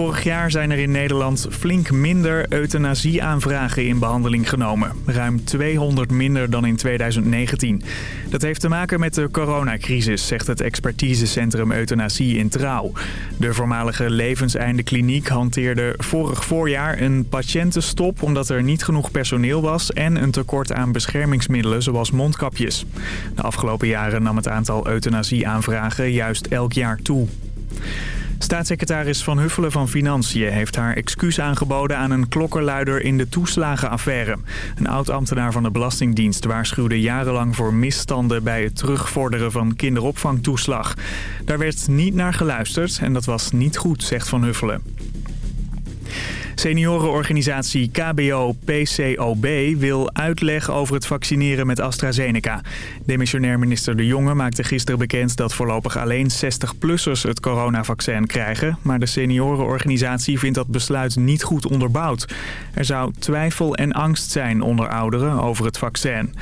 Vorig jaar zijn er in Nederland flink minder euthanasieaanvragen in behandeling genomen. Ruim 200 minder dan in 2019. Dat heeft te maken met de coronacrisis, zegt het expertisecentrum Euthanasie in Trouw. De voormalige levenseindekliniek hanteerde vorig voorjaar een patiëntenstop... omdat er niet genoeg personeel was en een tekort aan beschermingsmiddelen zoals mondkapjes. De afgelopen jaren nam het aantal euthanasieaanvragen juist elk jaar toe. Staatssecretaris Van Huffelen van Financiën heeft haar excuus aangeboden aan een klokkenluider in de toeslagenaffaire. Een oud-ambtenaar van de Belastingdienst waarschuwde jarenlang voor misstanden bij het terugvorderen van kinderopvangtoeslag. Daar werd niet naar geluisterd en dat was niet goed, zegt Van Huffelen. Seniorenorganisatie KBO-PCOB wil uitleg over het vaccineren met AstraZeneca. Demissionair minister De Jonge maakte gisteren bekend dat voorlopig alleen 60-plussers het coronavaccin krijgen. Maar de seniorenorganisatie vindt dat besluit niet goed onderbouwd. Er zou twijfel en angst zijn onder ouderen over het vaccin.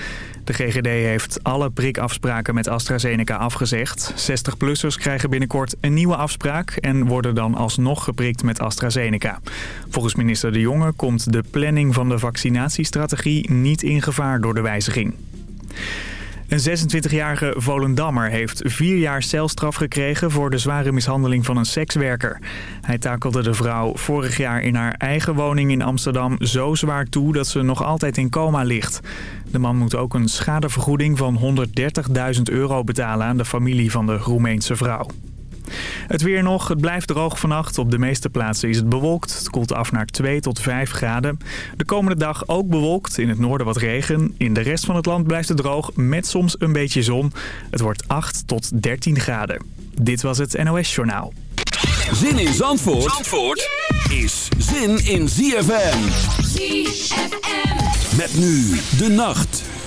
De GGD heeft alle prikafspraken met AstraZeneca afgezegd. 60-plussers krijgen binnenkort een nieuwe afspraak en worden dan alsnog geprikt met AstraZeneca. Volgens minister De Jonge komt de planning van de vaccinatiestrategie niet in gevaar door de wijziging. Een 26-jarige Volendammer heeft vier jaar celstraf gekregen voor de zware mishandeling van een sekswerker. Hij takelde de vrouw vorig jaar in haar eigen woning in Amsterdam zo zwaar toe dat ze nog altijd in coma ligt. De man moet ook een schadevergoeding van 130.000 euro betalen aan de familie van de Roemeense vrouw. Het weer nog. Het blijft droog vannacht. Op de meeste plaatsen is het bewolkt. Het koelt af naar 2 tot 5 graden. De komende dag ook bewolkt. In het noorden wat regen. In de rest van het land blijft het droog met soms een beetje zon. Het wordt 8 tot 13 graden. Dit was het NOS Journaal. Zin in Zandvoort, Zandvoort is zin in ZFM. ZFM. Met nu de nacht.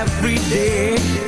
If we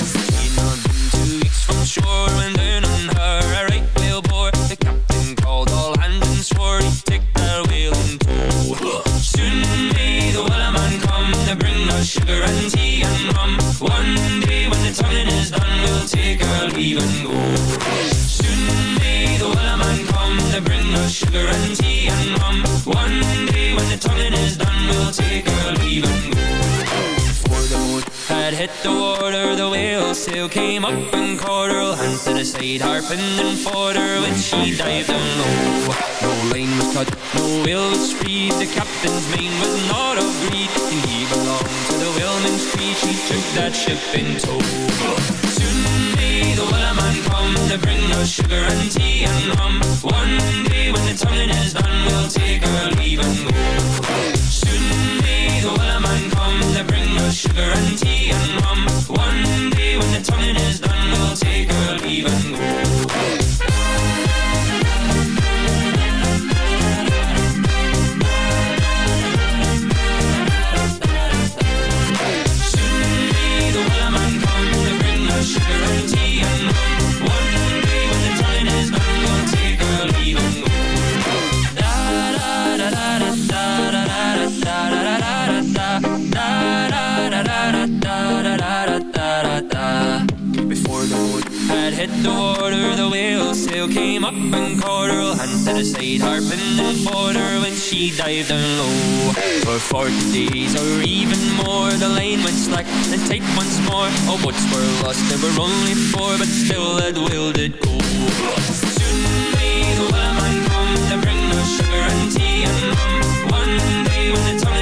Take our leave and go. Soon may the wellerman come to bring us sugar and tea and rum. One day when the tonguing is done, we'll take our leave and go. The boat had hit the water, the whale sail came up and caught her. Hand to the side, harping and fought her when she dived down low. No line was cut, no whale was freed. The captain's mane was not of greed, and he belonged to the whaleman's creed. She took that ship in tow. May the wellerman come to bring us sugar and tea and rum. One day when the tonguing is done, and caught her. Hand to the side, harping fought her when she dived down low. For forty days or even more, the line went slack and tight once more. All boats were lost, there were only four, but still that whale did go. Soon may the wellerman come to bring us sugar and tea and rum. One day when the tonguing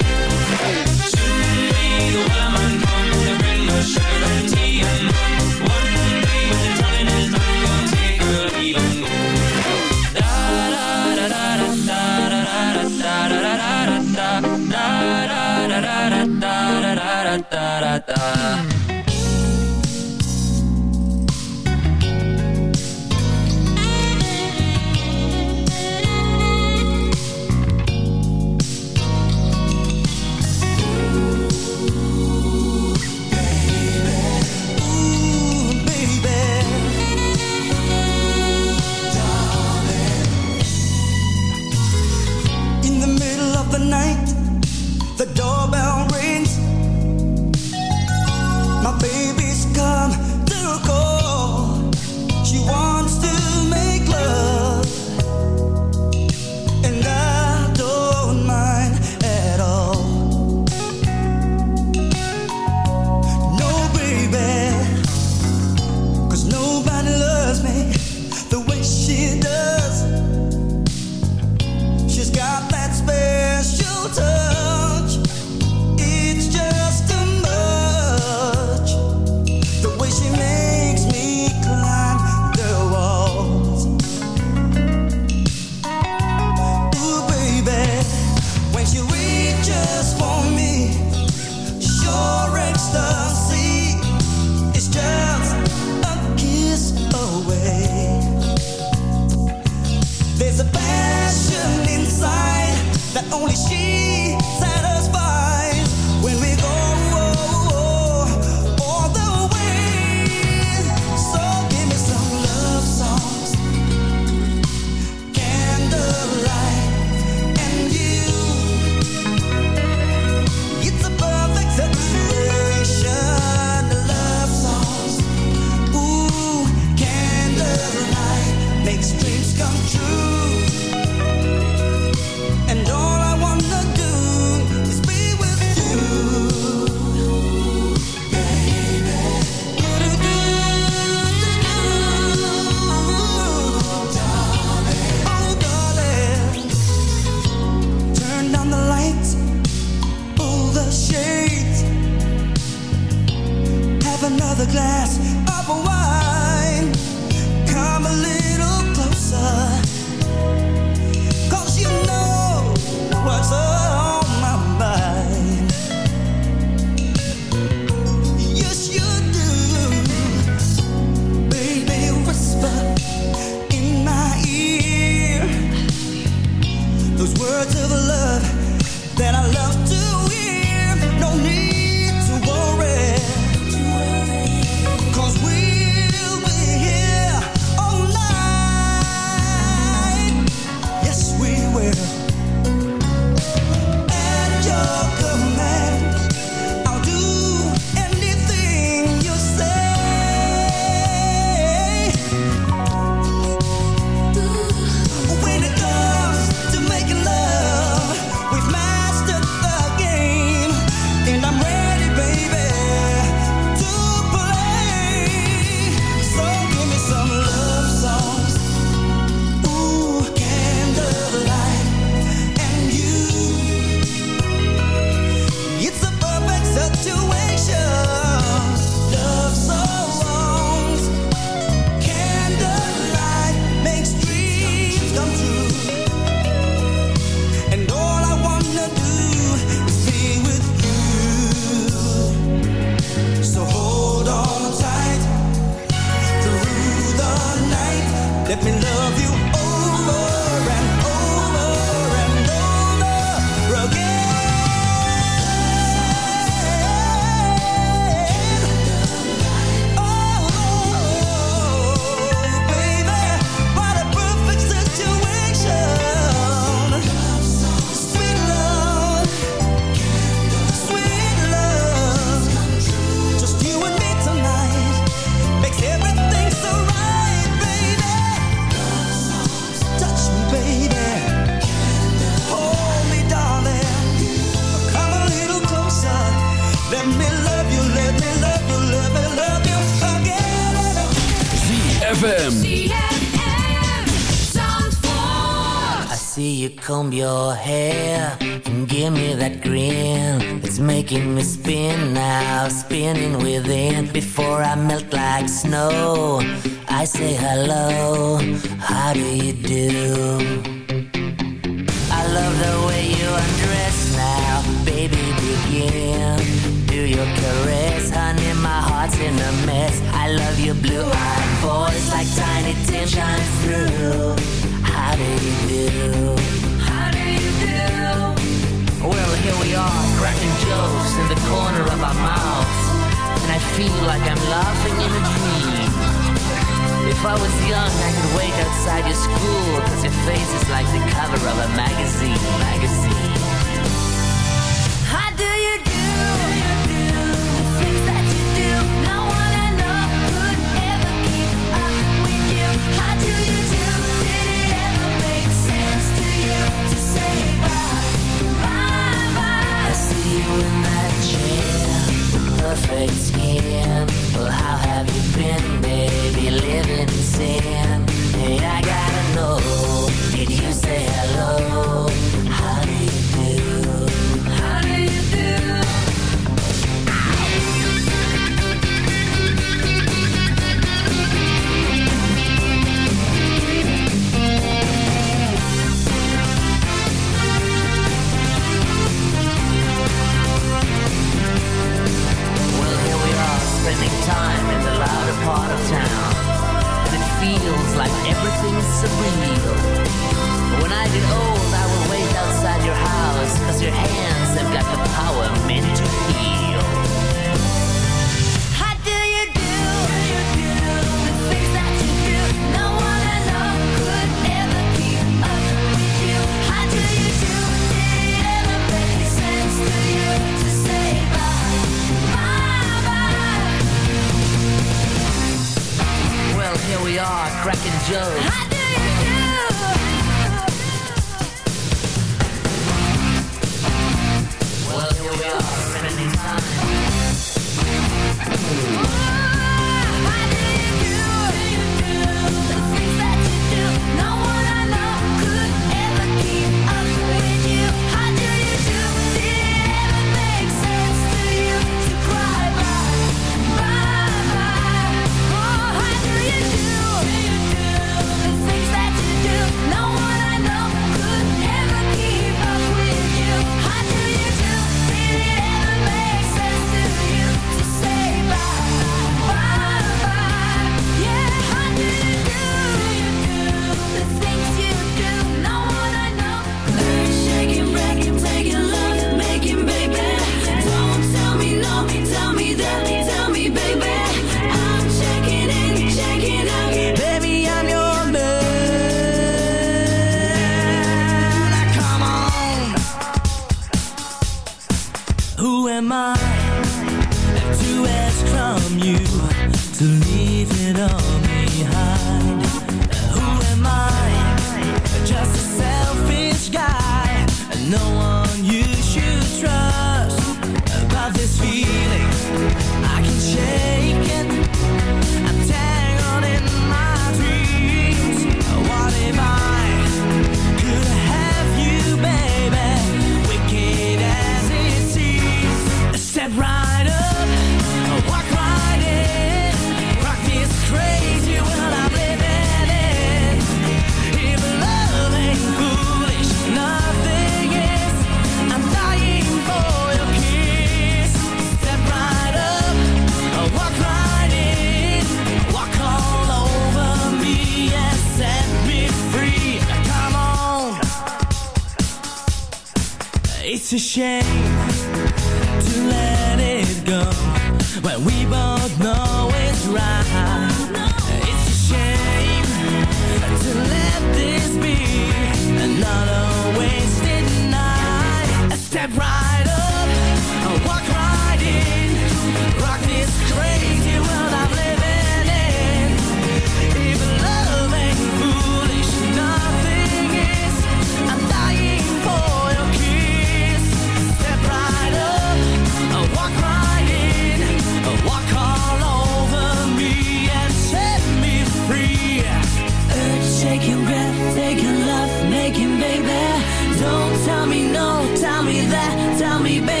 shaking, baby. Don't tell me no, tell me that, tell me, baby.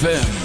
ZFM.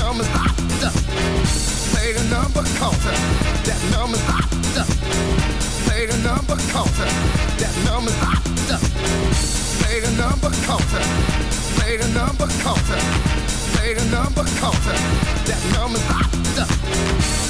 number's hot. stuff. Play the number counter. That number's hot. stuff. Play the number counter. That number's hot. Play the number counter. Play the number counter. Play the number counter. That number's hot.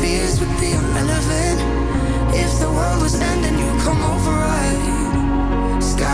Fears would be irrelevant. If the world was ending, you come over, right?